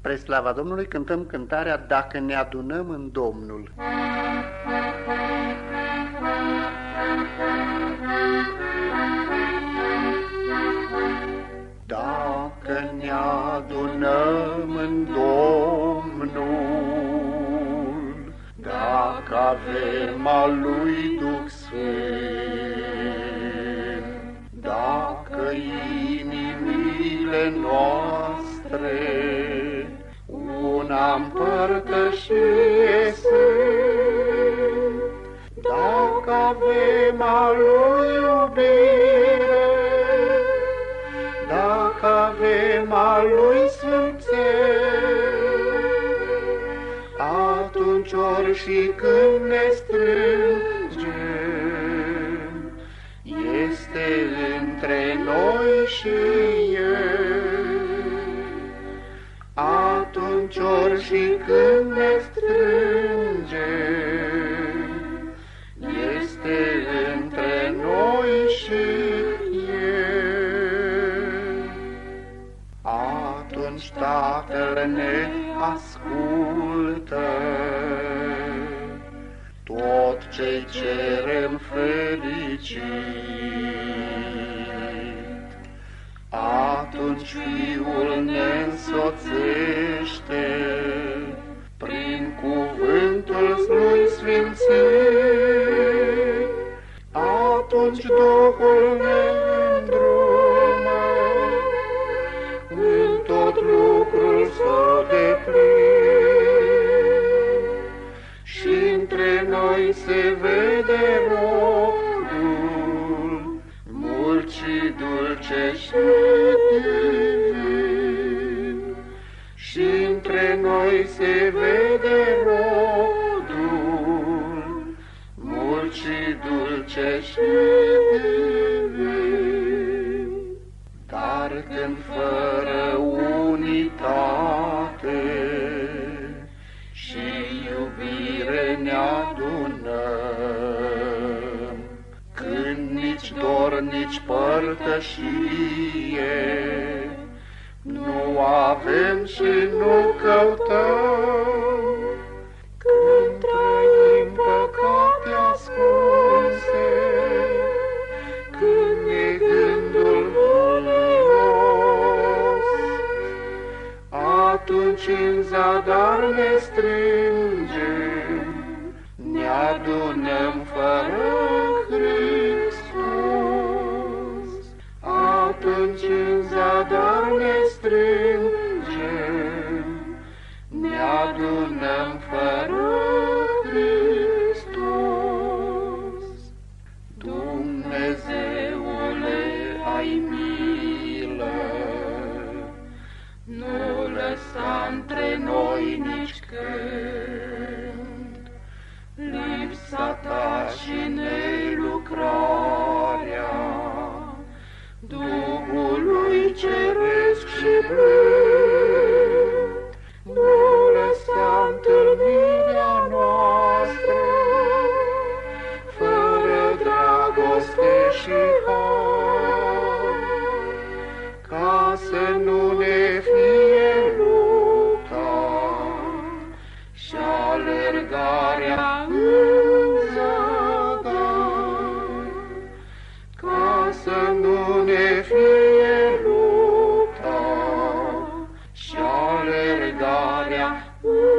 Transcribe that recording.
Spre slava Domnului cântăm cântarea Dacă ne adunăm în Domnul. Dacă ne adunăm în Domnul, Dacă avem al lui Duh Sfânt, una împărtășie sunt, Dacă avem al lui iubire, Dacă avem al lui sfințe, Atunci ori și când ne strângem, Este între noi și ne strângem, Este între noi și El. Atunci Tatăl ne ascultă, Tot ce cerem fericit. Atunci Fiul ne însoțește Atunci Duhul ne îndrumă în tot lucrul său de plin. Și între noi se vede rodul mult și dulce și divin. Și între noi se vede rodul mult și dulce și fără unitate. Și iubire ne adunăm, când nici dor, nici părtășie nu avem și nu căutăm, atunci în zadar ne strângem, ne adunăm lăsa între noi nici când lipsa ta și nelucrarea Duhului ceresc și blând. Nu lăsa întâlnirea noastră fără dragoste și har, lupta și alergarea în